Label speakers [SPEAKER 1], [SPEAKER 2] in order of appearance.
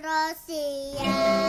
[SPEAKER 1] Rosia.